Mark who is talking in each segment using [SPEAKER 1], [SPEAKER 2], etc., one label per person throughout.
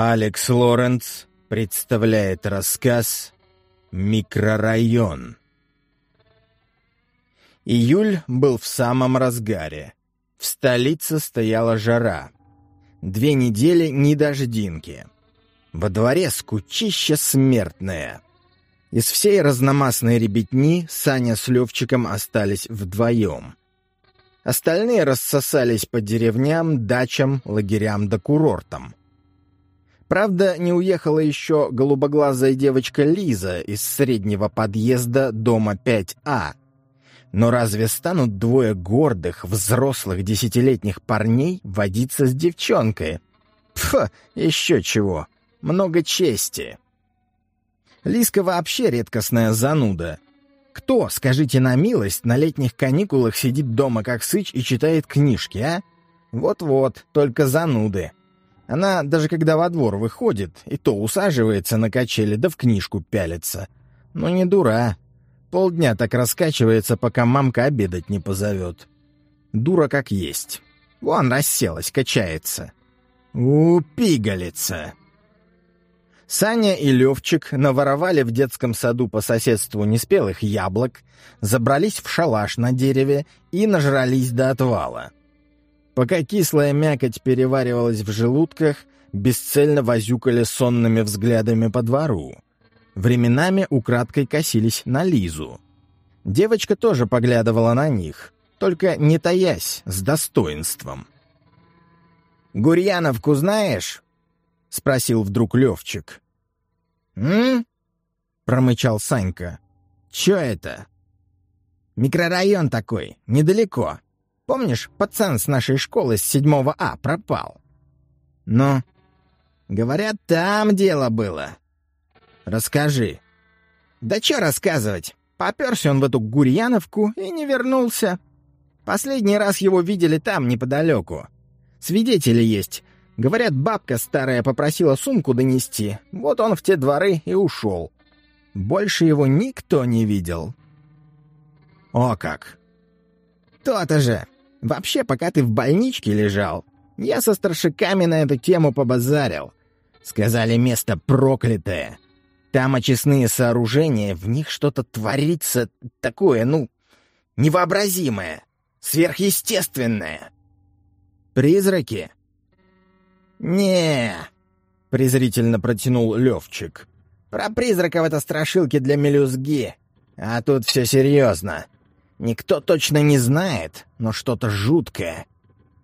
[SPEAKER 1] Алекс Лоренц представляет рассказ «Микрорайон». Июль был в самом разгаре. В столице стояла жара. Две недели ни дождинки. Во дворе скучище смертное. Из всей разномастной ребятни Саня с Левчиком остались вдвоем. Остальные рассосались по деревням, дачам, лагерям да курортам. Правда, не уехала еще голубоглазая девочка Лиза из среднего подъезда дома 5А. Но разве станут двое гордых, взрослых десятилетних парней водиться с девчонкой? Пф, еще чего. Много чести. Лиска вообще редкостная зануда. Кто, скажите на милость, на летних каникулах сидит дома как сыч и читает книжки, а? Вот-вот, только зануды. Она даже когда во двор выходит, и то усаживается на качели, да в книжку пялится. Но не дура. Полдня так раскачивается, пока мамка обедать не позовет. Дура как есть. Вон расселась, качается. У, пигалица. Саня и Левчик наворовали в детском саду по соседству неспелых яблок, забрались в шалаш на дереве и нажрались до отвала. Пока кислая мякоть переваривалась в желудках, бесцельно возюкали сонными взглядами по двору. Временами украдкой косились на Лизу. Девочка тоже поглядывала на них, только не таясь, с достоинством. «Гурьяновку знаешь?» — спросил вдруг Левчик. «М?» — промычал Санька. «Чё это?» «Микрорайон такой, недалеко. Помнишь, пацан с нашей школы с седьмого А пропал? Ну, говорят, там дело было. Расскажи. Да что рассказывать? Попёрся он в эту Гурьяновку и не вернулся. Последний раз его видели там, неподалеку. Свидетели есть. Говорят, бабка старая попросила сумку донести. Вот он в те дворы и ушел. Больше его никто не видел. О как! То-то же! Вообще, пока ты в больничке лежал, я со старшиками на эту тему побазарил. Сказали, место проклятое. Там очистные сооружения, в них что-то творится такое, ну, невообразимое, сверхъестественное. Призраки? не презрительно протянул Левчик. Про призраков это страшилки для мелюзги. А тут все серьезно. Никто точно не знает, но что-то жуткое.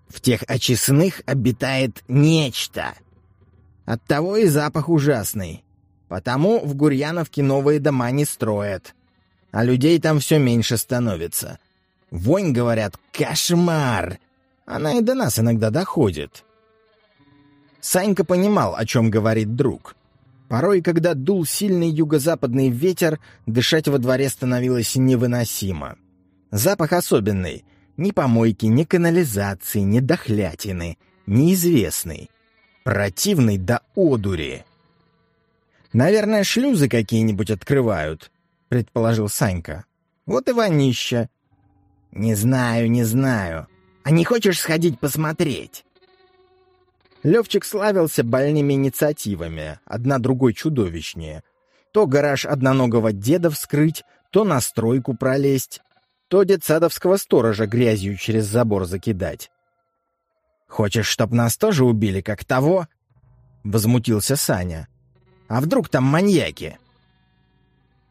[SPEAKER 1] В тех очистных обитает нечто. Оттого и запах ужасный. Потому в Гурьяновке новые дома не строят. А людей там все меньше становится. Вонь, говорят, кошмар. Она и до нас иногда доходит. Санька понимал, о чем говорит друг. Порой, когда дул сильный юго-западный ветер, дышать во дворе становилось невыносимо. Запах особенный. Ни помойки, ни канализации, ни дохлятины. Неизвестный. Противный до одури. «Наверное, шлюзы какие-нибудь открывают», — предположил Санька. «Вот и вонища». «Не знаю, не знаю. А не хочешь сходить посмотреть?» Левчик славился больными инициативами, одна другой чудовищнее. То гараж одноногого деда вскрыть, то на стройку пролезть, то детсадовского сторожа грязью через забор закидать. «Хочешь, чтоб нас тоже убили, как того?» — возмутился Саня. «А вдруг там маньяки?»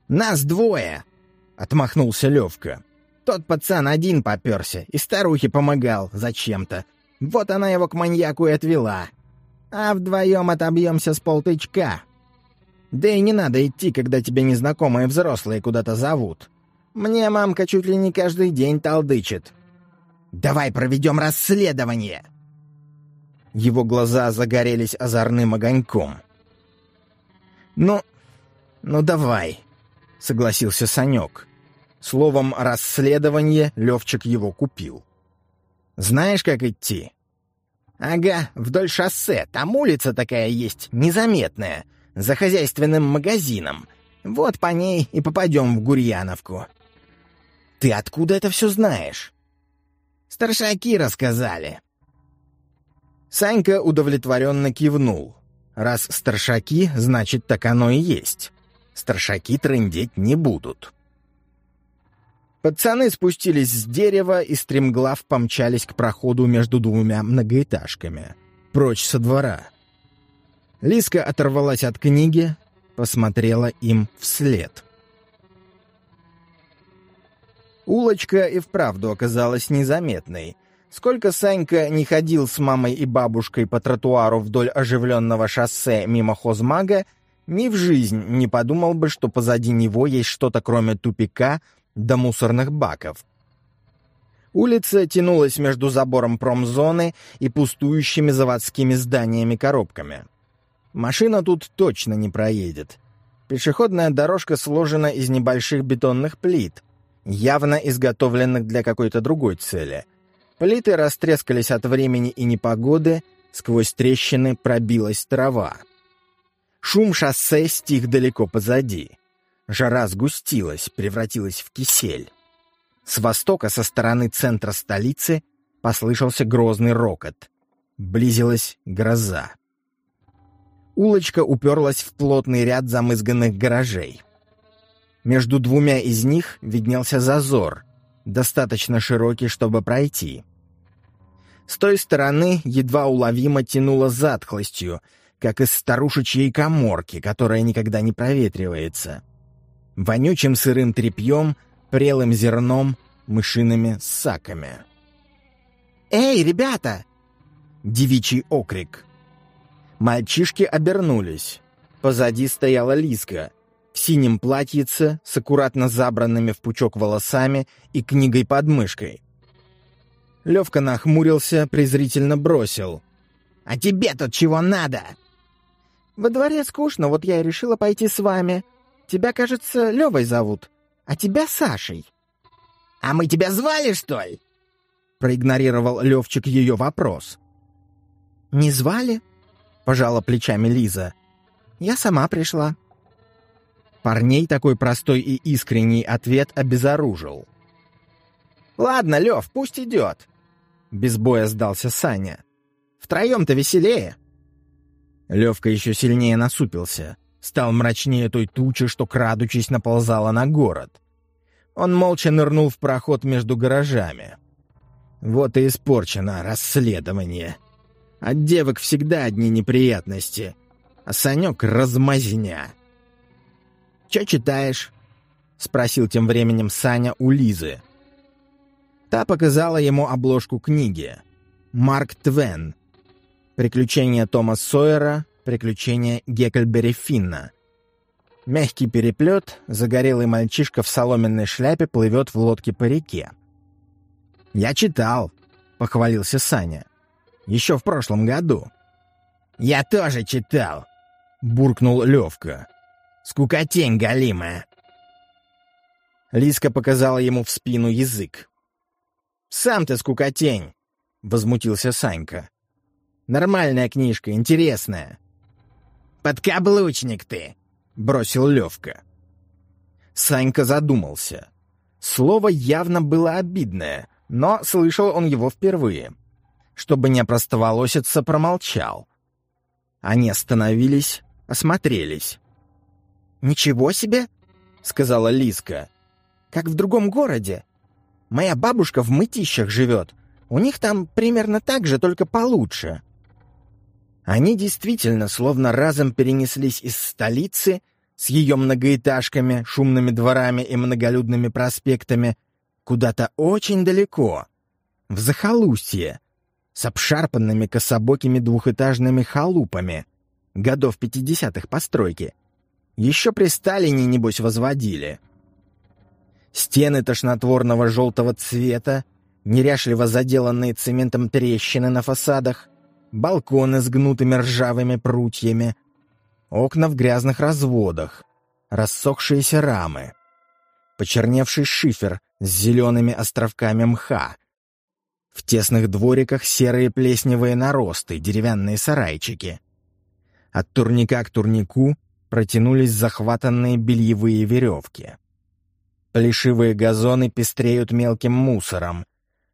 [SPEAKER 1] «Нас двое!» — отмахнулся Левка. «Тот пацан один поперся и старухе помогал зачем-то. Вот она его к маньяку и отвела. А вдвоем отобьемся с полтычка. Да и не надо идти, когда тебя незнакомые взрослые куда-то зовут. Мне мамка чуть ли не каждый день толдычит. Давай проведем расследование!» Его глаза загорелись озорным огоньком. «Ну, ну давай», — согласился Санек. Словом «расследование» Левчик его купил. «Знаешь, как идти?» «Ага, вдоль шоссе. Там улица такая есть, незаметная, за хозяйственным магазином. Вот по ней и попадем в Гурьяновку. Ты откуда это все знаешь?» «Старшаки рассказали». Санька удовлетворенно кивнул. Раз старшаки, значит, так оно и есть. Старшаки трындеть не будут. Пацаны спустились с дерева и стремглав помчались к проходу между двумя многоэтажками. Прочь со двора. Лиска оторвалась от книги, посмотрела им вслед. Улочка и вправду оказалась незаметной. Сколько Санька не ходил с мамой и бабушкой по тротуару вдоль оживленного шоссе мимо хозмага, ни в жизнь не подумал бы, что позади него есть что-то кроме тупика до мусорных баков. Улица тянулась между забором промзоны и пустующими заводскими зданиями-коробками. Машина тут точно не проедет. Пешеходная дорожка сложена из небольших бетонных плит, явно изготовленных для какой-то другой цели. Плиты растрескались от времени и непогоды, сквозь трещины пробилась трава. Шум шоссе стих далеко позади. Жара сгустилась, превратилась в кисель. С востока, со стороны центра столицы, послышался грозный рокот. Близилась гроза. Улочка уперлась в плотный ряд замызганных гаражей. Между двумя из них виднелся зазор, достаточно широкий, чтобы пройти. С той стороны едва уловимо тянуло затхлостью, как из старушечьей коморки, которая никогда не проветривается. Вонючим сырым тряпьем, прелым зерном, мышиными саками.
[SPEAKER 2] «Эй, ребята!»
[SPEAKER 1] Девичий окрик. Мальчишки обернулись. Позади стояла Лиска — в синем платьице с аккуратно забранными в пучок волосами и книгой под мышкой. Левка нахмурился, презрительно бросил.
[SPEAKER 2] «А тебе тут чего надо?»
[SPEAKER 3] «Во дворе скучно, вот я и решила пойти с вами. Тебя, кажется, Левой зовут, а тебя Сашей».
[SPEAKER 2] «А мы тебя звали, что ли?»
[SPEAKER 1] Проигнорировал Левчик ее вопрос.
[SPEAKER 3] «Не звали?» — пожала плечами Лиза. «Я сама пришла».
[SPEAKER 1] Парней такой простой и искренний ответ обезоружил. «Ладно, Лев, пусть идет!» Без боя сдался Саня. «Втроем-то веселее!» Левка еще сильнее насупился. Стал мрачнее той тучи, что, крадучись, наползала на город. Он молча нырнул в проход между гаражами. Вот и испорчено расследование. От девок всегда одни неприятности, а Санек — размазня. «Че читаешь?» — спросил тем временем Саня у Лизы. Та показала ему обложку книги. «Марк Твен. Приключения Тома Сойера. Приключения Геккельбери Финна». Мягкий переплет, загорелый мальчишка в соломенной шляпе плывет в лодке по реке. «Я читал», — похвалился Саня. «Еще в прошлом году».
[SPEAKER 2] «Я тоже читал», —
[SPEAKER 1] буркнул Левка.
[SPEAKER 2] Скукотень галимая!»
[SPEAKER 1] Лиска показала ему в спину язык. «Сам ты скукотень!» — возмутился Санька. «Нормальная книжка, интересная».
[SPEAKER 2] «Подкаблучник ты!» — бросил Левка.
[SPEAKER 1] Санька задумался. Слово явно было обидное, но слышал он его впервые. Чтобы не опростоволоситься, промолчал. Они остановились, осмотрелись.
[SPEAKER 3] «Ничего себе!» — сказала Лиска. «Как в другом городе. Моя бабушка в Мытищах живет. У них там примерно так же, только получше».
[SPEAKER 1] Они действительно словно разом перенеслись из столицы с ее многоэтажками, шумными дворами и многолюдными проспектами куда-то очень далеко, в захолустье, с обшарпанными кособокими двухэтажными халупами годов пятидесятых постройки — еще при Сталине, небось, возводили. Стены тошнотворного желтого цвета, неряшливо заделанные цементом трещины на фасадах, балконы с гнутыми ржавыми прутьями, окна в грязных разводах, рассохшиеся рамы, почерневший шифер с зелеными островками мха, в тесных двориках серые плесневые наросты, деревянные сарайчики. От турника к турнику протянулись захватанные бельевые веревки. Плешивые газоны пестреют мелким мусором,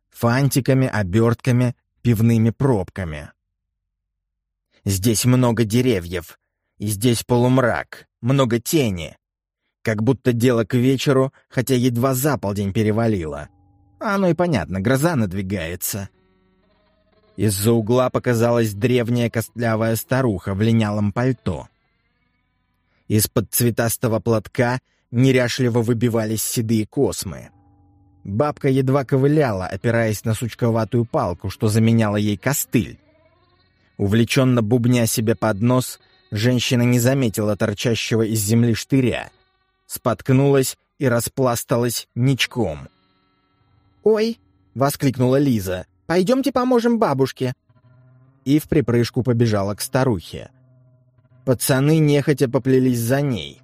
[SPEAKER 1] фантиками, обертками, пивными пробками. Здесь много деревьев, и здесь полумрак, много тени. Как будто дело к вечеру, хотя едва за полдень перевалило. Оно и понятно, гроза надвигается. Из-за угла показалась древняя костлявая старуха в линялом пальто. Из-под цветастого платка неряшливо выбивались седые космы. Бабка едва ковыляла, опираясь на сучковатую палку, что заменяла ей костыль. Увлеченно бубня себе под нос, женщина не заметила торчащего из земли штыря, споткнулась и распласталась ничком.
[SPEAKER 3] «Ой!» — воскликнула Лиза. «Пойдемте поможем бабушке!»
[SPEAKER 1] И в припрыжку побежала к старухе. Пацаны нехотя поплелись за ней.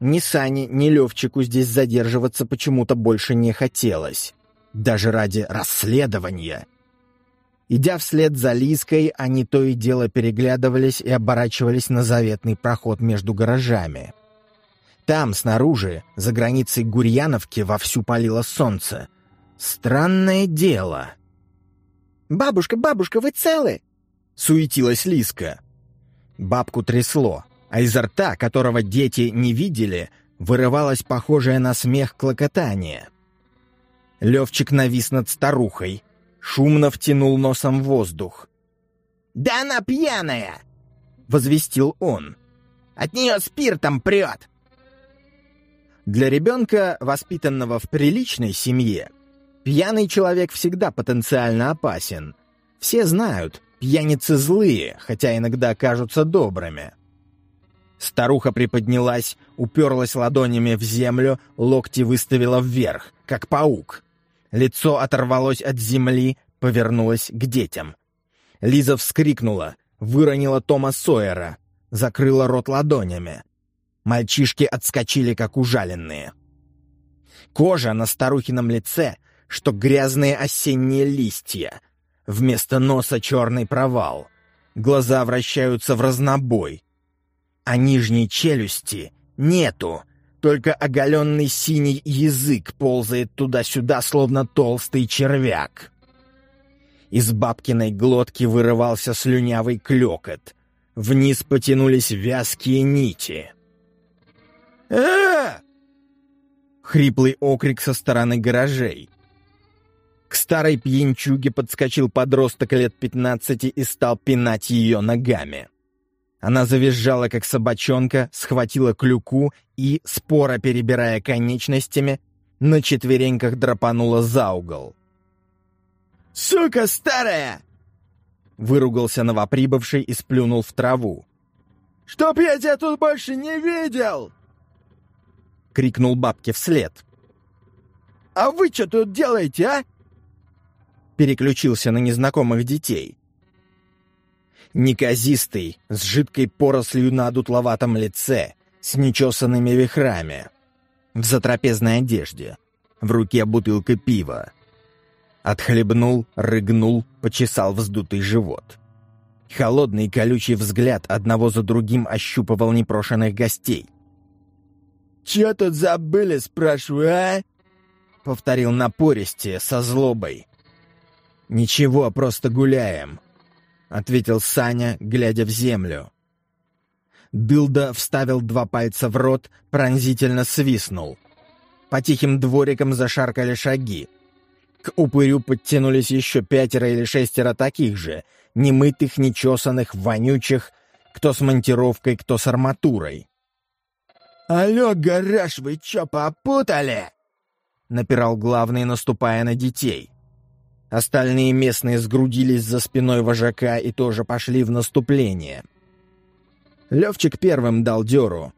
[SPEAKER 1] Ни Сане, ни Левчику здесь задерживаться почему-то больше не хотелось. Даже ради расследования. Идя вслед за Лиской, они то и дело переглядывались и оборачивались на заветный проход между гаражами. Там, снаружи, за границей Гурьяновки, вовсю палило солнце. Странное дело.
[SPEAKER 3] «Бабушка, бабушка, вы целы?»
[SPEAKER 1] — суетилась Лиска. Бабку трясло, а изо рта, которого дети не видели, вырывалось похожее на смех клокотание. Левчик навис над старухой, шумно втянул носом воздух.
[SPEAKER 2] «Да она пьяная!»
[SPEAKER 1] — возвестил он.
[SPEAKER 2] «От нее спиртом прет!»
[SPEAKER 1] Для ребенка, воспитанного в приличной семье, пьяный человек всегда потенциально опасен. Все знают, пьяницы злые, хотя иногда кажутся добрыми. Старуха приподнялась, уперлась ладонями в землю, локти выставила вверх, как паук. Лицо оторвалось от земли, повернулось к детям. Лиза вскрикнула, выронила Тома Сойера, закрыла рот ладонями. Мальчишки отскочили, как ужаленные. Кожа на старухином лице, что грязные осенние листья. Вместо носа черный провал. Глаза вращаются в разнобой. А нижней челюсти нету — только оголенный синий язык ползает туда-сюда, словно толстый червяк. Из бабкиной глотки вырывался слюнявый клёкот. Вниз потянулись вязкие нити. э Хриплый окрик со стороны гаражей. К старой пьянчуге подскочил подросток лет пятнадцати и стал пинать ее ногами. Она завизжала, как собачонка, схватила клюку и, споро перебирая конечностями, на четвереньках драпанула за угол.
[SPEAKER 2] «Сука старая!»
[SPEAKER 1] Выругался новоприбывший и сплюнул в траву.
[SPEAKER 2] «Чтоб я тебя тут больше не видел!»
[SPEAKER 1] Крикнул бабке вслед.
[SPEAKER 2] «А вы что тут делаете, а?»
[SPEAKER 1] Переключился на незнакомых детей. Неказистый, с жидкой порослью на дутловатом лице, с нечесанными вихрами. В затрапезной одежде. В руке бутылка пива. Отхлебнул, рыгнул, почесал вздутый живот. Холодный колючий взгляд одного за другим ощупывал непрошенных гостей.
[SPEAKER 2] «Чё тут забыли, спрашиваю, а?»
[SPEAKER 1] Повторил напористе, со злобой. «Ничего, просто гуляем», — ответил Саня, глядя в землю. Дылда вставил два пальца в рот, пронзительно свистнул. По тихим дворикам зашаркали шаги. К упырю подтянулись еще пятеро или шестеро таких же, немытых, нечесанных, вонючих, кто с монтировкой, кто с арматурой.
[SPEAKER 2] «Алло, гараж, вы чё, попутали?»
[SPEAKER 1] — напирал главный, наступая на детей. Остальные местные сгрудились за спиной вожака и тоже пошли в наступление. Левчик первым дал дёру.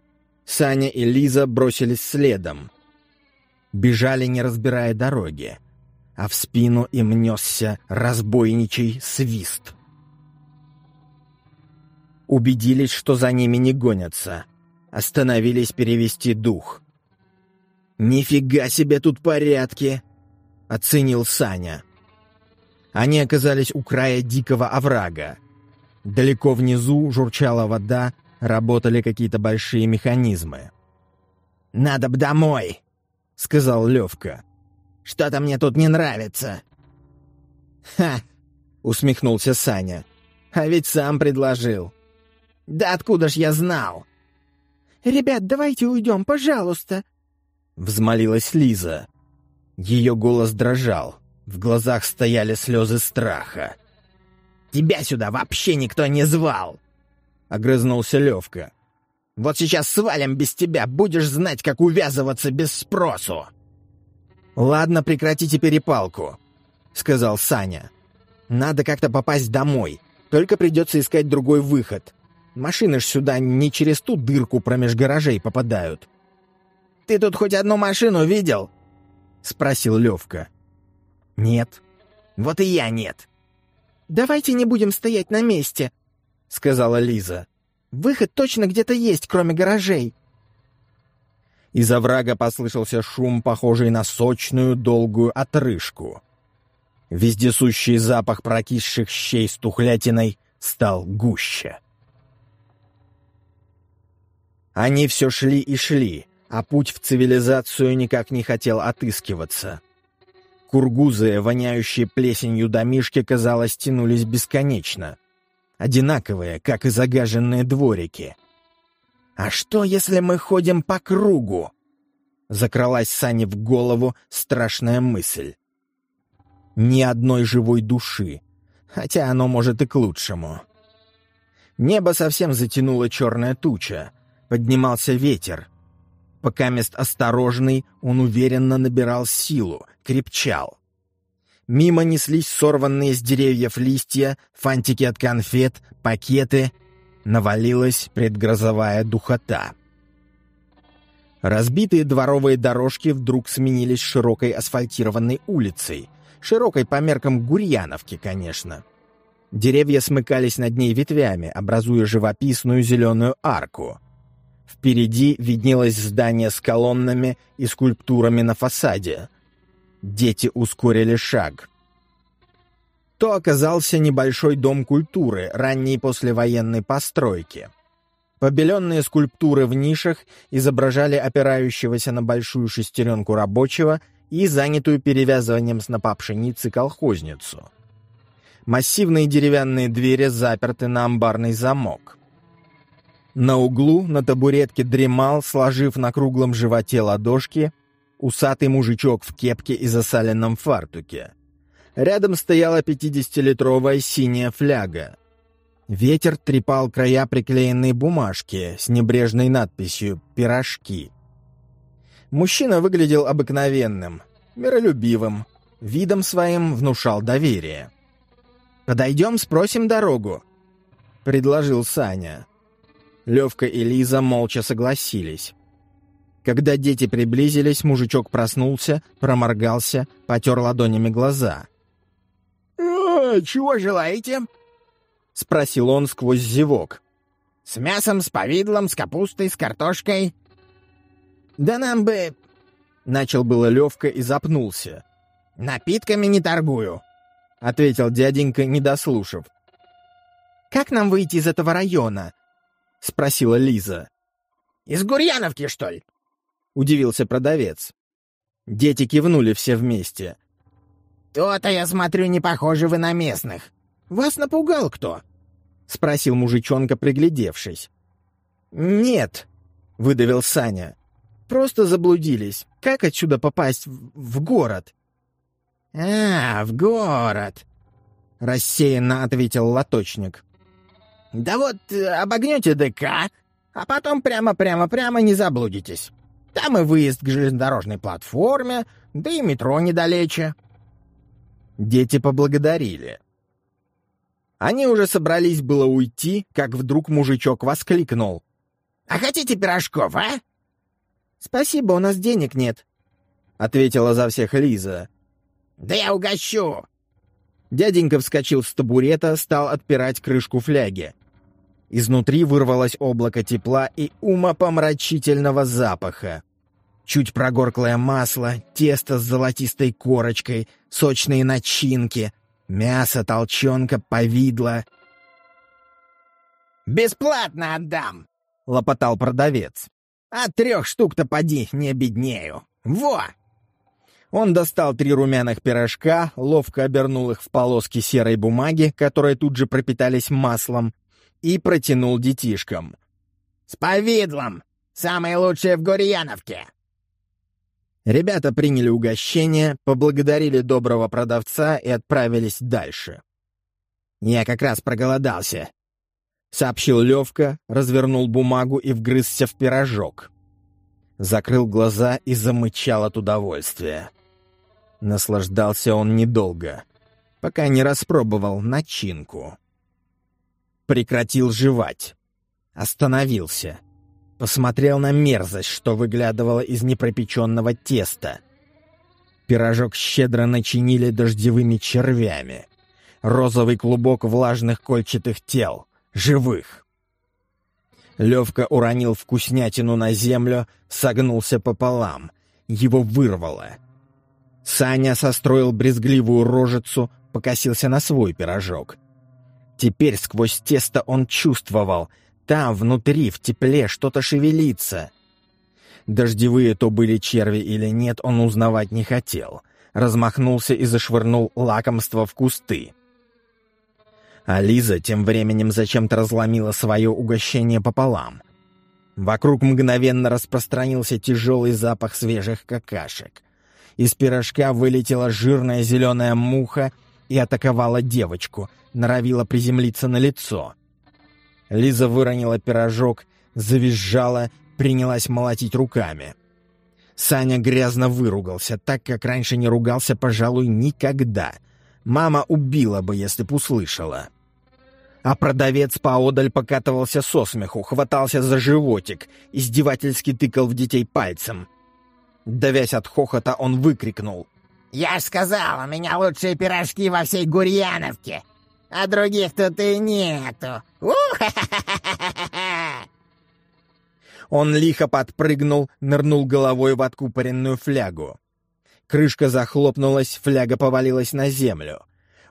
[SPEAKER 1] Саня и Лиза бросились следом. Бежали, не разбирая дороги. А в спину им несся разбойничий свист. Убедились, что за ними не гонятся. Остановились перевести дух. «Нифига себе тут порядки!» — оценил Саня. Они оказались у края дикого оврага. Далеко внизу журчала вода, работали какие-то большие механизмы.
[SPEAKER 2] «Надо б домой», — сказал Левка. «Что-то мне тут не нравится».
[SPEAKER 1] «Ха!» — усмехнулся Саня. А ведь сам предложил. Да откуда ж я знал?
[SPEAKER 3] «Ребят, давайте уйдем, пожалуйста!»
[SPEAKER 1] Взмолилась Лиза. Ее голос дрожал. В глазах стояли слезы страха. «Тебя сюда вообще никто не звал!» — огрызнулся Левка. «Вот сейчас свалим без тебя, будешь знать, как увязываться без спросу!» «Ладно, прекратите перепалку», — сказал Саня. «Надо как-то попасть домой, только придется искать другой выход. Машины ж сюда не через ту дырку промеж гаражей попадают». «Ты тут хоть одну машину видел?» — спросил Левка. «Нет». «Вот и я нет».
[SPEAKER 3] «Давайте не будем стоять на месте», — сказала Лиза. «Выход точно где-то есть, кроме гаражей».
[SPEAKER 1] Из оврага послышался шум, похожий на сочную долгую отрыжку. Вездесущий запах прокисших щей с тухлятиной стал гуще. Они все шли и шли, а путь в цивилизацию никак не хотел отыскиваться. Кургузы, воняющие плесенью домишки, казалось, тянулись бесконечно. Одинаковые, как и загаженные дворики. «А что, если мы ходим по кругу?» Закралась Сане в голову страшная мысль. Ни одной живой души, хотя оно может и к лучшему. Небо совсем затянуло черная туча, поднимался ветер — Пока мест осторожный, он уверенно набирал силу, крепчал. Мимо неслись сорванные с деревьев листья, фантики от конфет, пакеты. Навалилась предгрозовая духота. Разбитые дворовые дорожки вдруг сменились широкой асфальтированной улицей. Широкой по меркам Гурьяновки, конечно. Деревья смыкались над ней ветвями, образуя живописную зеленую арку — Впереди виднелось здание с колоннами и скульптурами на фасаде. Дети ускорили шаг. То оказался небольшой дом культуры ранней послевоенной постройки. Побеленные скульптуры в нишах изображали опирающегося на большую шестеренку рабочего и занятую перевязыванием снопа пшеницы колхозницу. Массивные деревянные двери заперты на амбарный замок. На углу на табуретке дремал, сложив на круглом животе ладошки, усатый мужичок в кепке и засаленном фартуке. Рядом стояла пятидесятилитровая синяя фляга. Ветер трепал края приклеенной бумажки с небрежной надписью «Пирожки». Мужчина выглядел обыкновенным, миролюбивым, видом своим внушал доверие. «Подойдем, спросим дорогу», — предложил Саня. Левка и Лиза молча согласились. Когда дети приблизились, мужичок проснулся, проморгался, потер ладонями глаза.
[SPEAKER 2] «Э, «Чего желаете?»
[SPEAKER 1] — спросил он сквозь зевок.
[SPEAKER 2] «С мясом, с повидлом, с капустой, с картошкой».
[SPEAKER 1] «Да нам бы...» — начал было Левка и запнулся.
[SPEAKER 2] «Напитками не торгую», —
[SPEAKER 1] ответил дяденька, не дослушав.
[SPEAKER 3] «Как нам выйти из этого района?»
[SPEAKER 1] — спросила Лиза.
[SPEAKER 2] «Из Гурьяновки, что ли?»
[SPEAKER 1] — удивился продавец. Дети кивнули все вместе.
[SPEAKER 2] «То-то, я смотрю, не похожи вы на местных. Вас напугал кто?»
[SPEAKER 1] — спросил мужичонка, приглядевшись. «Нет», — выдавил Саня. «Просто заблудились. Как отсюда попасть в, в город?»
[SPEAKER 2] «А, в город», —
[SPEAKER 1] рассеянно ответил лоточник.
[SPEAKER 2] Да вот э, обогнете ДК, а потом прямо-прямо-прямо не заблудитесь. Там и выезд к железнодорожной платформе, да и метро недалече».
[SPEAKER 1] Дети поблагодарили. Они уже собрались было уйти, как вдруг мужичок воскликнул.
[SPEAKER 2] «А хотите пирожков, а?»
[SPEAKER 3] «Спасибо, у нас денег нет», —
[SPEAKER 1] ответила за всех Лиза.
[SPEAKER 2] «Да я угощу!»
[SPEAKER 1] Дяденька вскочил с табурета, стал отпирать крышку фляги. Изнутри вырвалось облако тепла и умопомрачительного запаха. Чуть прогорклое масло, тесто с золотистой корочкой, сочные начинки, мясо, толченка, повидло.
[SPEAKER 2] «Бесплатно отдам!»
[SPEAKER 1] — лопотал продавец.
[SPEAKER 2] «От трех штук-то поди, не обеднею. Во!»
[SPEAKER 1] Он достал три румяных пирожка, ловко обернул их в полоски серой бумаги, которые тут же пропитались маслом, и протянул детишкам.
[SPEAKER 2] «С повидлом! Самое лучшее в Гурьяновке!»
[SPEAKER 1] Ребята приняли угощение, поблагодарили доброго продавца и отправились дальше.
[SPEAKER 2] «Я как раз проголодался», —
[SPEAKER 1] сообщил Левка, развернул бумагу и вгрызся в пирожок. Закрыл глаза и замычал от удовольствия. Наслаждался он недолго, пока не распробовал начинку. Прекратил жевать. Остановился. Посмотрел на мерзость, что выглядывала из непропеченного теста. Пирожок щедро начинили дождевыми червями. Розовый клубок влажных кольчатых тел. Живых. Левка уронил вкуснятину на землю, согнулся пополам. Его вырвало. Саня состроил брезгливую рожицу, покосился на свой пирожок. Теперь сквозь тесто он чувствовал, там, внутри, в тепле, что-то шевелится. Дождевые то были черви или нет, он узнавать не хотел. Размахнулся и зашвырнул лакомство в кусты. А Лиза тем временем зачем-то разломила свое угощение пополам. Вокруг мгновенно распространился тяжелый запах свежих какашек. Из пирожка вылетела жирная зеленая муха и атаковала девочку, норовила приземлиться на лицо. Лиза выронила пирожок, завизжала, принялась молотить руками. Саня грязно выругался, так как раньше не ругался, пожалуй, никогда. Мама убила бы, если б услышала а продавец поодаль покатывался со смеху, хватался за животик, издевательски тыкал в детей пальцем. Давясь от хохота, он выкрикнул.
[SPEAKER 2] «Я ж сказал, у меня лучшие пирожки во всей Гурьяновке, а других тут и нету!
[SPEAKER 1] Он лихо подпрыгнул, нырнул головой в откупоренную флягу. Крышка захлопнулась, фляга повалилась на землю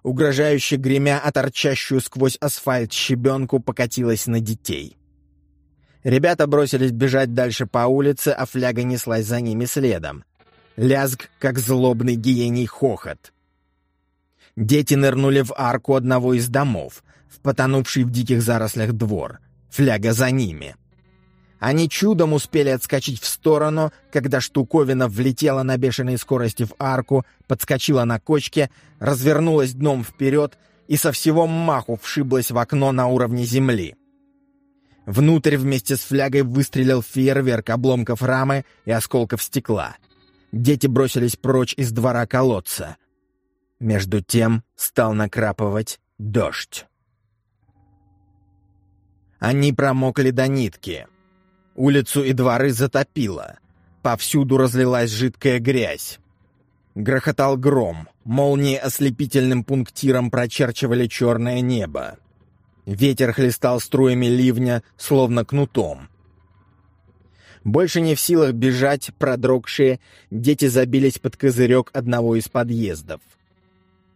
[SPEAKER 1] угрожающе гремя о торчащую сквозь асфальт щебенку, покатилась на детей. Ребята бросились бежать дальше по улице, а фляга неслась за ними следом. Лязг, как злобный гиений хохот. Дети нырнули в арку одного из домов, в потонувший в диких зарослях двор. Фляга за ними — они чудом успели отскочить в сторону, когда штуковина влетела на бешеной скорости в арку, подскочила на кочке, развернулась дном вперед и со всего маху вшиблась в окно на уровне земли. Внутрь вместе с флягой выстрелил фейерверк обломков рамы и осколков стекла. Дети бросились прочь из двора колодца. Между тем стал накрапывать дождь. Они промокли до нитки — Улицу и дворы затопило. Повсюду разлилась жидкая грязь. Грохотал гром, молнии ослепительным пунктиром прочерчивали черное небо. Ветер хлестал струями ливня, словно кнутом. Больше не в силах бежать, продрогшие, дети забились под козырек одного из подъездов.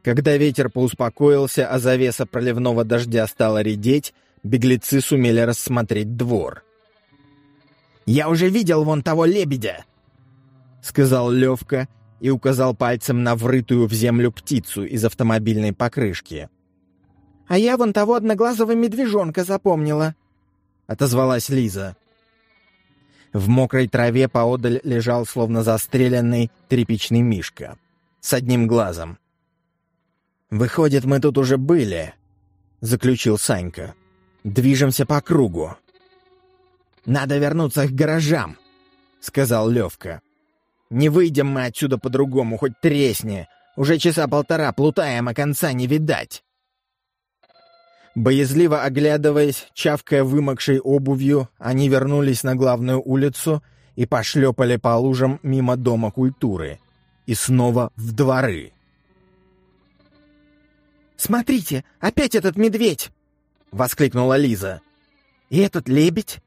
[SPEAKER 1] Когда ветер поуспокоился, а завеса проливного дождя стала редеть, беглецы сумели рассмотреть двор — я уже видел вон того лебедя!» — сказал Левка и указал пальцем на врытую в землю птицу из автомобильной покрышки.
[SPEAKER 3] «А я вон того одноглазого медвежонка запомнила», —
[SPEAKER 1] отозвалась Лиза. В мокрой траве поодаль лежал словно застреленный тряпичный мишка с одним глазом. «Выходит, мы тут уже были», — заключил Санька. «Движемся по кругу». «Надо вернуться к гаражам», — сказал Левка. «Не выйдем мы отсюда по-другому, хоть тресни. Уже часа полтора плутаем, а конца не видать». Боязливо оглядываясь, чавкая вымокшей обувью, они вернулись на главную улицу и пошлепали по лужам мимо Дома культуры. И снова в дворы.
[SPEAKER 3] «Смотрите, опять этот медведь!» — воскликнула Лиза. «И этот лебедь?»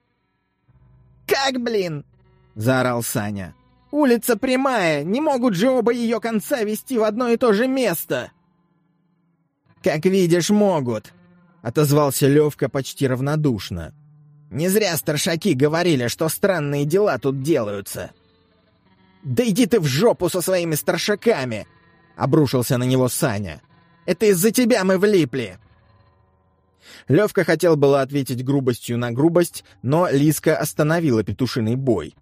[SPEAKER 3] «Как, блин?» — заорал Саня. «Улица прямая, не могут же оба ее конца вести в одно и то же место!»
[SPEAKER 1] «Как видишь, могут!» — отозвался Левка почти равнодушно. «Не зря старшаки говорили, что странные дела тут делаются!»
[SPEAKER 3] «Да иди ты в жопу со своими старшаками!» — обрушился на него Саня. «Это из-за тебя мы влипли!» Левка хотел было ответить грубостью на грубость, но Лиска остановила петушиный бой.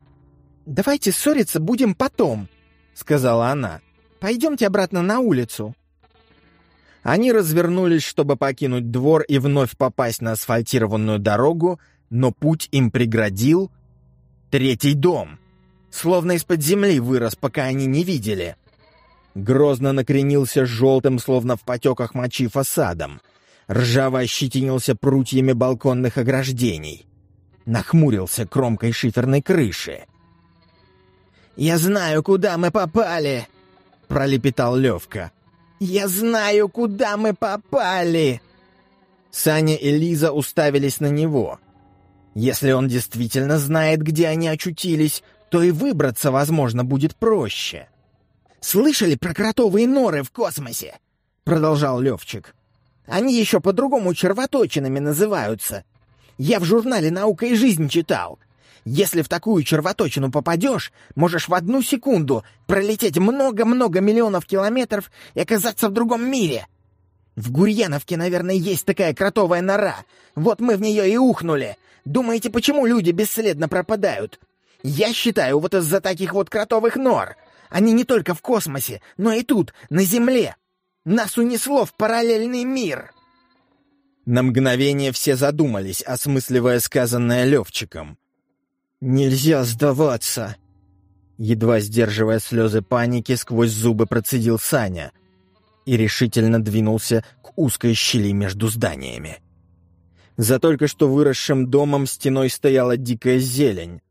[SPEAKER 3] «Давайте ссориться будем потом», — сказала она. «Пойдемте обратно на улицу». Они развернулись, чтобы покинуть двор и вновь попасть на асфальтированную дорогу, но путь им преградил третий дом. Словно из-под земли вырос, пока они не видели. Грозно накренился желтым, словно в потеках мочи фасадом. Ржаво ощетинился прутьями балконных ограждений. Нахмурился кромкой шиферной крыши. «Я знаю, куда мы попали!» — пролепетал Левка. «Я знаю, куда мы попали!» Саня и Лиза уставились на него. Если он действительно знает, где они очутились, то и выбраться, возможно, будет проще. «Слышали про кротовые норы в космосе?» — продолжал Левчик. «Они еще по-другому червоточинами называются. Я в журнале «Наука и жизнь» читал. Если в такую червоточину попадешь, можешь в одну секунду пролететь много-много миллионов километров и оказаться в другом мире. В Гурьяновке, наверное, есть такая кротовая нора. Вот мы в нее и ухнули. Думаете, почему люди бесследно пропадают? Я считаю, вот из-за таких вот кротовых нор. Они не только в космосе, но и тут, на Земле. Нас унесло в параллельный мир.
[SPEAKER 1] На мгновение все задумались, осмысливая сказанное Левчиком.
[SPEAKER 3] «Нельзя сдаваться!»
[SPEAKER 1] Едва сдерживая слезы паники, сквозь зубы процедил Саня и решительно двинулся к узкой щели между зданиями. За только что выросшим домом стеной стояла дикая зелень,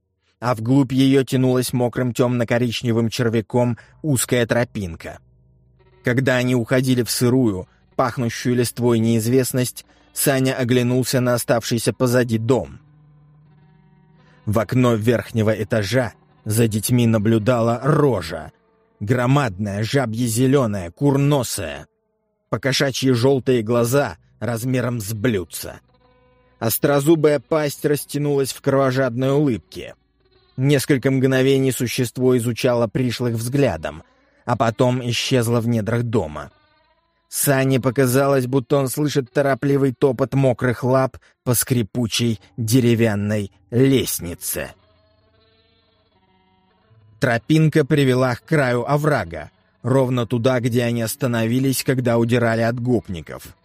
[SPEAKER 1] а вглубь ее тянулась мокрым темно-коричневым червяком узкая тропинка. Когда они уходили в сырую, пахнущую листвой неизвестность, Саня оглянулся на оставшийся позади дом — в окно верхнего этажа за детьми наблюдала рожа. Громадная, жабье-зеленая, курносая. Покошачьи желтые глаза размером с блюдца. Острозубая пасть растянулась в кровожадной улыбке. Несколько мгновений существо изучало пришлых взглядом, а потом исчезло в недрах дома. Сане показалось, будто он слышит торопливый топот мокрых лап по скрипучей деревянной лестнице. Тропинка привела к краю оврага, ровно туда, где они остановились, когда удирали от гопников.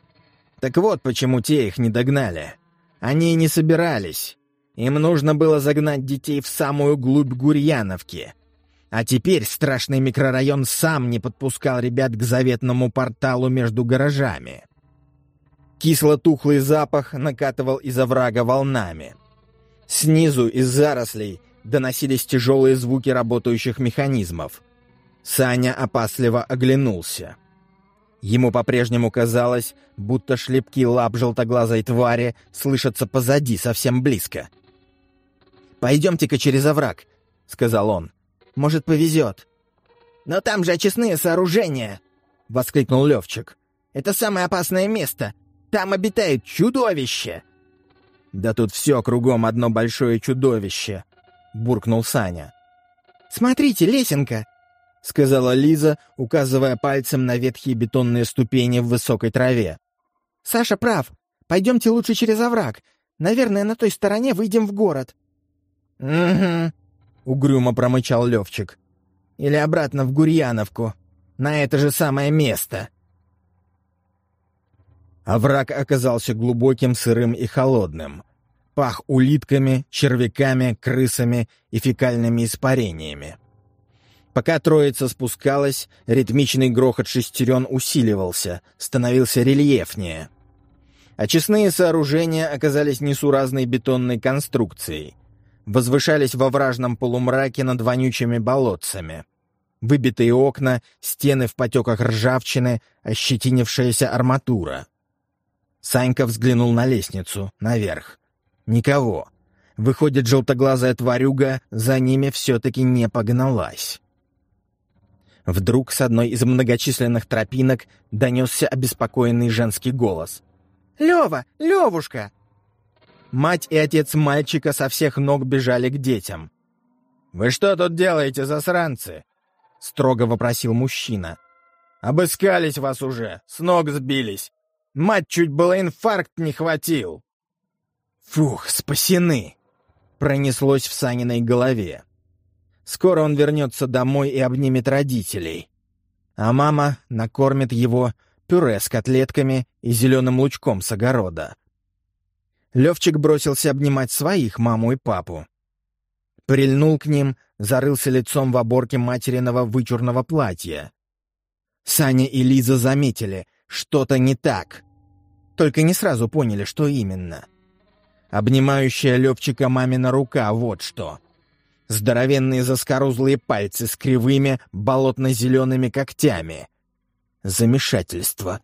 [SPEAKER 1] Так вот, почему те их не догнали. Они не собирались. Им нужно было загнать детей в самую глубь Гурьяновки — а теперь страшный микрорайон сам не подпускал ребят к заветному порталу между гаражами. Кисло-тухлый запах накатывал из оврага волнами. Снизу, из зарослей, доносились тяжелые звуки работающих механизмов. Саня опасливо оглянулся. Ему по-прежнему казалось, будто шлепки лап желтоглазой твари слышатся позади, совсем близко. «Пойдемте-ка через овраг», — сказал он. Может, повезет. «Но там же очистные сооружения!» — воскликнул Левчик. «Это самое опасное место! Там обитает чудовище!» «Да тут все кругом одно большое чудовище!» — буркнул Саня.
[SPEAKER 3] «Смотрите, лесенка!» — сказала Лиза, указывая пальцем на ветхие бетонные ступени в высокой траве. «Саша прав. Пойдемте лучше через овраг. Наверное, на той стороне выйдем в город».
[SPEAKER 1] «Угу», угрюмо промычал Левчик. «Или обратно в Гурьяновку, на это же самое место». Овраг оказался глубоким, сырым и холодным. Пах улитками, червяками, крысами и фекальными испарениями. Пока троица спускалась, ритмичный грохот шестерен усиливался, становился рельефнее. Очистные сооружения оказались несуразной бетонной конструкцией — возвышались во вражном полумраке над вонючими болотцами. Выбитые окна, стены в потеках ржавчины, ощетинившаяся арматура. Санька взглянул на лестницу, наверх. Никого. Выходит, желтоглазая тварюга за ними все-таки не погналась. Вдруг с одной из многочисленных тропинок донесся обеспокоенный женский голос.
[SPEAKER 3] «Лева! Левушка!
[SPEAKER 1] Мать и отец мальчика со всех ног бежали к детям. «Вы что тут делаете, засранцы?» — строго вопросил мужчина. «Обыскались вас уже, с ног сбились. Мать чуть было инфаркт не хватил!»
[SPEAKER 3] «Фух, спасены!» — пронеслось в Саниной голове. Скоро он вернется домой и обнимет родителей. А мама накормит его пюре с котлетками и зеленым лучком с огорода. Левчик бросился обнимать своих, маму и папу. Прильнул к ним, зарылся лицом в оборке материного вычурного платья. Саня и Лиза заметили, что-то не так. Только не сразу поняли, что именно. Обнимающая Левчика мамина рука — вот что. Здоровенные заскорузлые пальцы с кривыми болотно-зелеными когтями. Замешательство.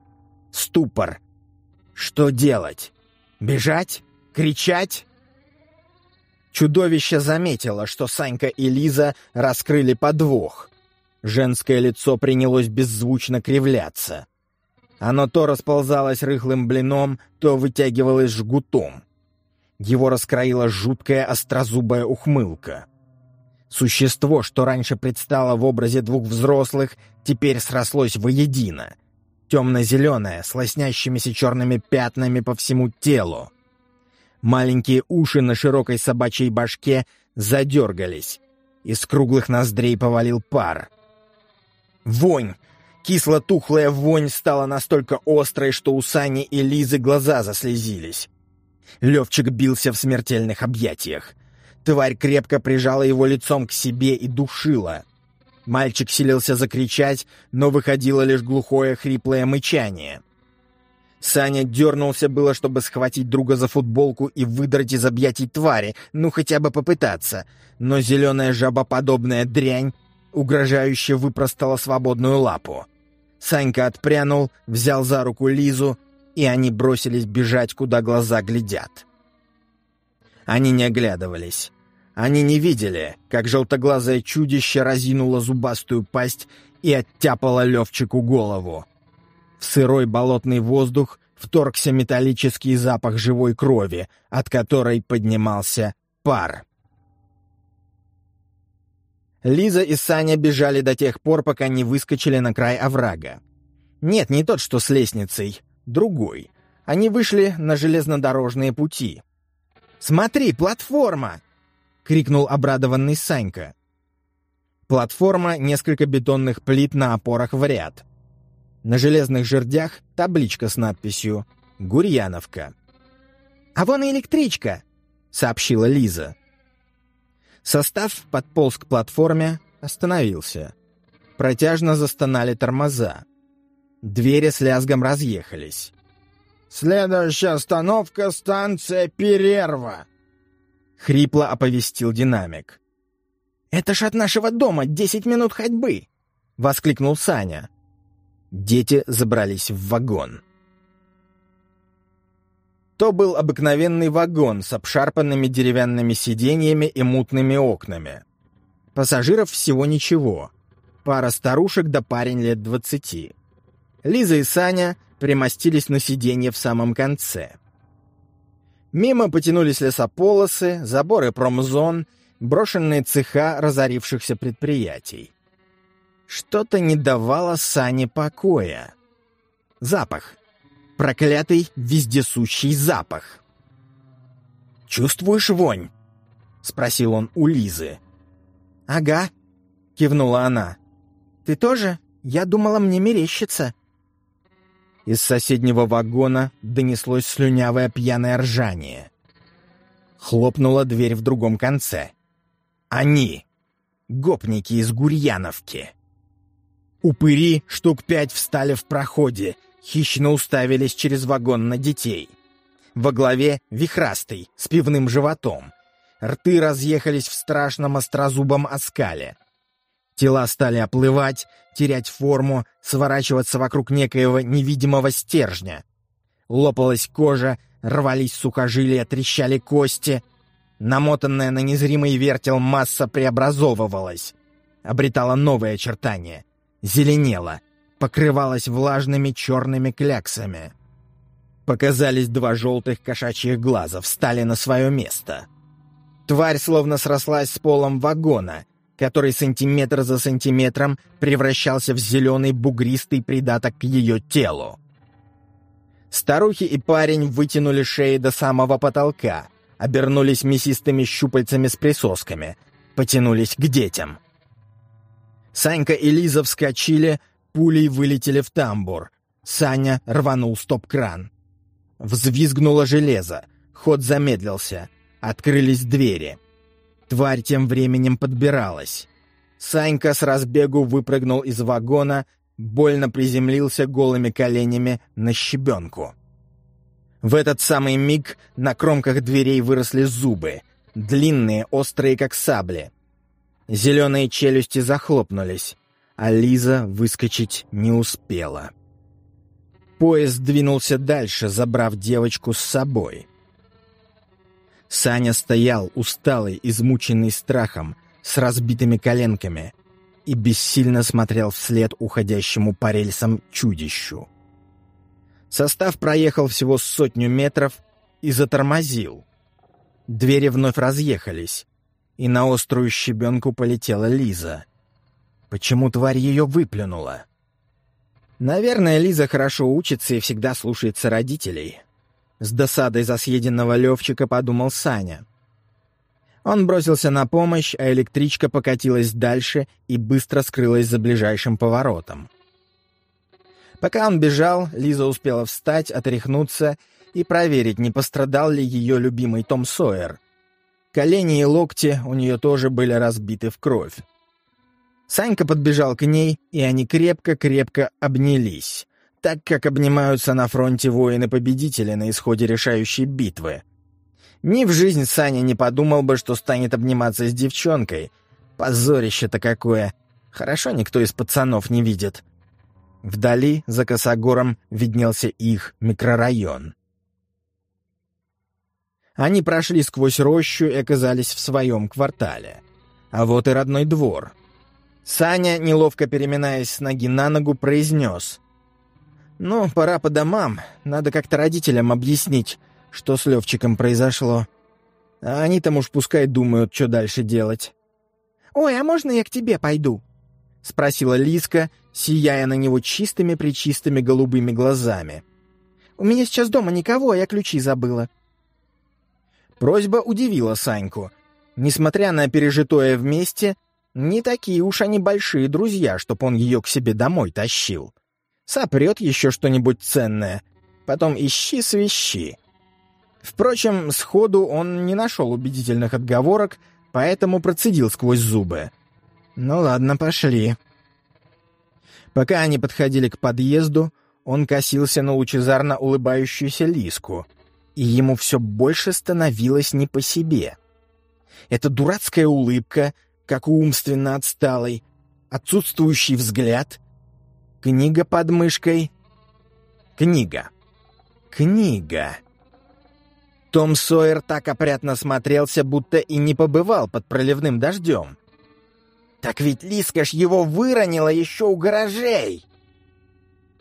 [SPEAKER 3] Ступор. Что делать? Бежать? Кричать? Чудовище заметило, что Санька и Лиза раскрыли подвох. Женское лицо принялось беззвучно кривляться. Оно то расползалось рыхлым блином, то вытягивалось жгутом. Его раскроила жуткая острозубая ухмылка. Существо, что раньше предстало в образе двух взрослых, теперь срослось воедино темно-зеленая, с лоснящимися черными пятнами по всему телу. Маленькие уши на широкой собачьей башке задергались. Из круглых ноздрей повалил пар. Вонь! Кисло-тухлая вонь стала настолько острой, что у Сани и Лизы глаза заслезились. Левчик бился в смертельных объятиях. Тварь крепко прижала его лицом к себе и душила. Мальчик силился закричать, но выходило лишь глухое хриплое мычание. Саня дернулся было, чтобы схватить друга за футболку и выдрать из объятий твари, ну хотя бы попытаться, но зеленая жабоподобная дрянь угрожающе выпростала свободную лапу. Санька отпрянул, взял за руку Лизу, и они бросились бежать, куда глаза глядят. Они не оглядывались. Они не видели, как желтоглазое чудище разинуло зубастую пасть и оттяпало Левчику голову. В сырой болотный воздух вторгся металлический запах живой крови, от которой поднимался пар. Лиза и Саня бежали до тех пор, пока не выскочили на край оврага. Нет, не тот, что с лестницей, другой. Они вышли на железнодорожные пути. «Смотри, платформа!» — крикнул обрадованный Санька. Платформа — несколько бетонных плит на опорах в ряд. На железных жердях табличка с надписью «Гурьяновка». «А вон и электричка!» — сообщила Лиза. Состав подполз к платформе, остановился. Протяжно застонали тормоза. Двери с лязгом разъехались.
[SPEAKER 2] «Следующая остановка — станция Перерва», —
[SPEAKER 3] хрипло оповестил динамик. «Это ж от нашего дома десять минут ходьбы!» — воскликнул Саня. Дети забрались в вагон. То был обыкновенный вагон с обшарпанными деревянными сиденьями и мутными окнами. Пассажиров всего ничего. Пара старушек да парень лет двадцати. Лиза и Саня примостились на сиденье в самом конце. Мимо потянулись лесополосы, заборы промзон, брошенные цеха разорившихся предприятий. Что-то не давало Сане покоя. Запах. Проклятый вездесущий запах. «Чувствуешь вонь?» — спросил он у Лизы. «Ага», — кивнула она. «Ты тоже? Я думала, мне мерещится». Из соседнего вагона донеслось слюнявое пьяное ржание. Хлопнула дверь в другом конце. Они! Гопники из Гурьяновки! Упыри штук пять встали в проходе, хищно уставились через вагон на детей. Во главе вихрастый, с пивным животом. Рты разъехались в страшном острозубом оскале. Тела стали оплывать, терять форму, сворачиваться вокруг некоего невидимого стержня. Лопалась кожа, рвались сухожилия, трещали кости. Намотанная на незримый вертел масса преобразовывалась. Обретала новые очертания. Зеленела. Покрывалась влажными черными кляксами. Показались два желтых кошачьих глаза, встали на свое место.
[SPEAKER 1] Тварь словно срослась с полом вагона, который сантиметр за сантиметром превращался в зеленый бугристый придаток к ее телу. Старухи и парень вытянули шеи до самого потолка, обернулись мясистыми щупальцами с присосками, потянулись к детям. Санька и Лиза вскочили, пулей вылетели в тамбур. Саня рванул стоп-кран. Взвизгнуло железо, ход замедлился, открылись двери. Тварь тем временем подбиралась. Санька с разбегу выпрыгнул из вагона, больно приземлился голыми коленями на щебенку. В этот самый миг на кромках дверей выросли зубы, длинные, острые, как сабли. Зеленые челюсти захлопнулись, а Лиза выскочить не успела. Поезд двинулся дальше, забрав девочку с собой. Саня стоял, усталый, измученный страхом, с разбитыми коленками, и бессильно смотрел вслед уходящему по рельсам чудищу. Состав проехал всего сотню метров и затормозил. Двери вновь разъехались, и на острую щебенку полетела Лиза. Почему тварь ее выплюнула? Наверное, Лиза хорошо учится и всегда слушается родителей. С досадой за съеденного Левчика подумал Саня. Он бросился на помощь, а электричка покатилась дальше и быстро скрылась за ближайшим поворотом. Пока он бежал, Лиза успела встать, отряхнуться и проверить, не пострадал ли ее любимый Том Сойер. Колени и локти у нее тоже были разбиты в кровь. Санька подбежал к ней, и они крепко-крепко обнялись так как обнимаются на фронте воины-победители на исходе решающей битвы. Ни в жизнь Саня не подумал бы, что станет обниматься с девчонкой. Позорище-то какое! Хорошо никто из пацанов не видит. Вдали, за косогором, виднелся их микрорайон. Они прошли сквозь рощу и оказались в своем квартале. А вот и родной двор. Саня, неловко переминаясь с ноги на ногу, произнес. «Ну, пора по домам. Надо как-то родителям объяснить, что с Левчиком произошло. А они там уж пускай думают, что дальше делать».
[SPEAKER 3] «Ой, а можно я к тебе пойду?»
[SPEAKER 1] — спросила Лиска, сияя на него чистыми-причистыми голубыми глазами.
[SPEAKER 3] «У меня сейчас дома никого, а я ключи забыла».
[SPEAKER 1] Просьба удивила Саньку. Несмотря на пережитое вместе, не такие уж они большие друзья, чтоб он ее к себе домой тащил сопрет еще что-нибудь ценное. Потом ищи-свищи. Впрочем, сходу он не нашел убедительных отговорок, поэтому процедил сквозь зубы. «Ну ладно, пошли». Пока они подходили к подъезду, он косился на лучезарно улыбающуюся Лиску, и ему все больше становилось не по себе. Эта дурацкая улыбка, как у умственно отсталой, отсутствующий взгляд — Книга под мышкой. Книга. Книга. Том Сойер так опрятно смотрелся, будто и не побывал под проливным дождем. Так ведь Лиска ж его выронила еще у гаражей.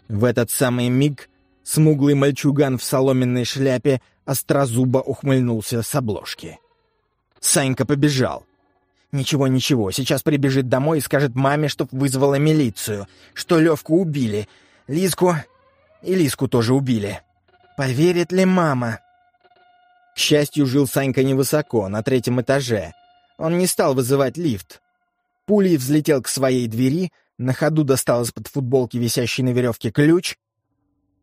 [SPEAKER 1] В этот самый миг смуглый мальчуган в соломенной шляпе острозубо ухмыльнулся с обложки. Санька побежал. «Ничего, ничего, сейчас прибежит домой и скажет маме, чтоб вызвала милицию, что Левку убили, Лиску и Лиску тоже убили. Поверит ли мама?» К счастью, жил Санька невысоко, на третьем этаже. Он не стал вызывать лифт. Пулей взлетел к своей двери, на ходу достал из-под футболки висящий на веревке ключ.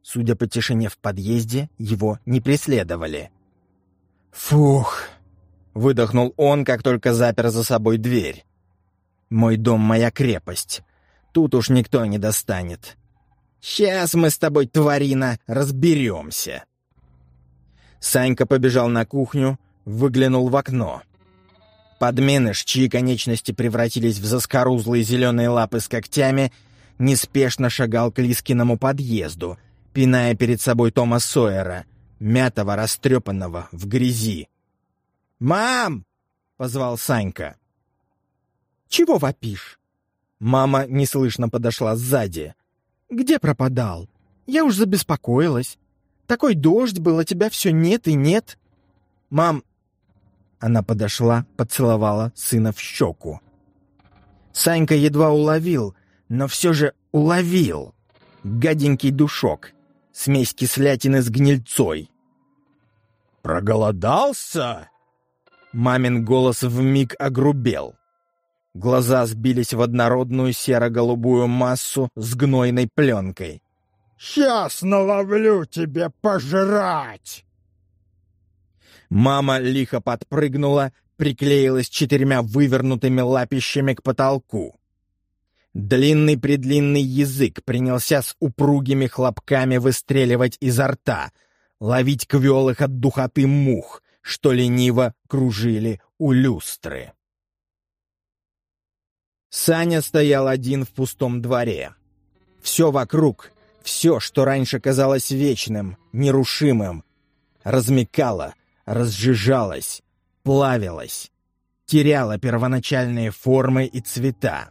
[SPEAKER 1] Судя по тишине в подъезде, его не преследовали. «Фух!» Выдохнул он, как только запер за собой дверь. «Мой дом — моя крепость. Тут уж никто не достанет. Сейчас мы с тобой, тварина, разберемся». Санька побежал на кухню, выглянул в окно. Подменыш, чьи конечности превратились в заскорузлые зеленые лапы с когтями, неспешно шагал к Лискиному подъезду, пиная перед собой Тома Сойера, мятого, растрепанного, в грязи. «Мам!» — позвал Санька.
[SPEAKER 3] «Чего вопишь?»
[SPEAKER 1] Мама неслышно подошла сзади.
[SPEAKER 3] «Где пропадал? Я уж забеспокоилась. Такой дождь был, а тебя все нет и нет».
[SPEAKER 1] «Мам, Она подошла, поцеловала сына в щеку. Санька едва уловил, но все же уловил. Гаденький душок, смесь кислятины с гнильцой.
[SPEAKER 2] «Проголодался?»
[SPEAKER 1] Мамин голос вмиг огрубел. Глаза сбились в однородную серо-голубую массу с гнойной пленкой.
[SPEAKER 2] «Сейчас наловлю тебе пожрать!»
[SPEAKER 1] Мама лихо подпрыгнула, приклеилась четырьмя вывернутыми лапищами к потолку. Длинный-предлинный язык принялся с упругими хлопками выстреливать изо рта, ловить квелых от духоты мух, что лениво кружили у люстры. Саня стоял один в пустом дворе. Все вокруг, все, что раньше казалось вечным, нерушимым, размекало, разжижалось, плавилось, теряло первоначальные формы и цвета.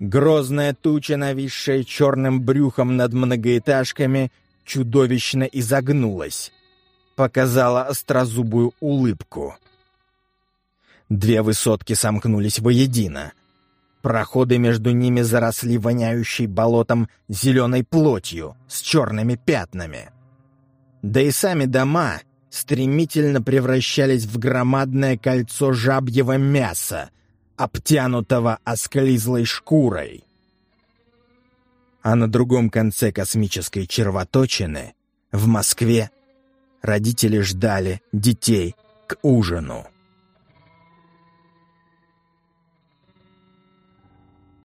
[SPEAKER 1] Грозная туча, нависшая черным брюхом над многоэтажками, чудовищно изогнулась, показала острозубую улыбку. Две высотки сомкнулись воедино. Проходы между ними заросли воняющей болотом зеленой плотью с черными пятнами. Да и сами дома стремительно превращались в громадное кольцо жабьего мяса, обтянутого осклизлой шкурой. А на другом конце космической червоточины, в Москве, родители ждали детей к ужину.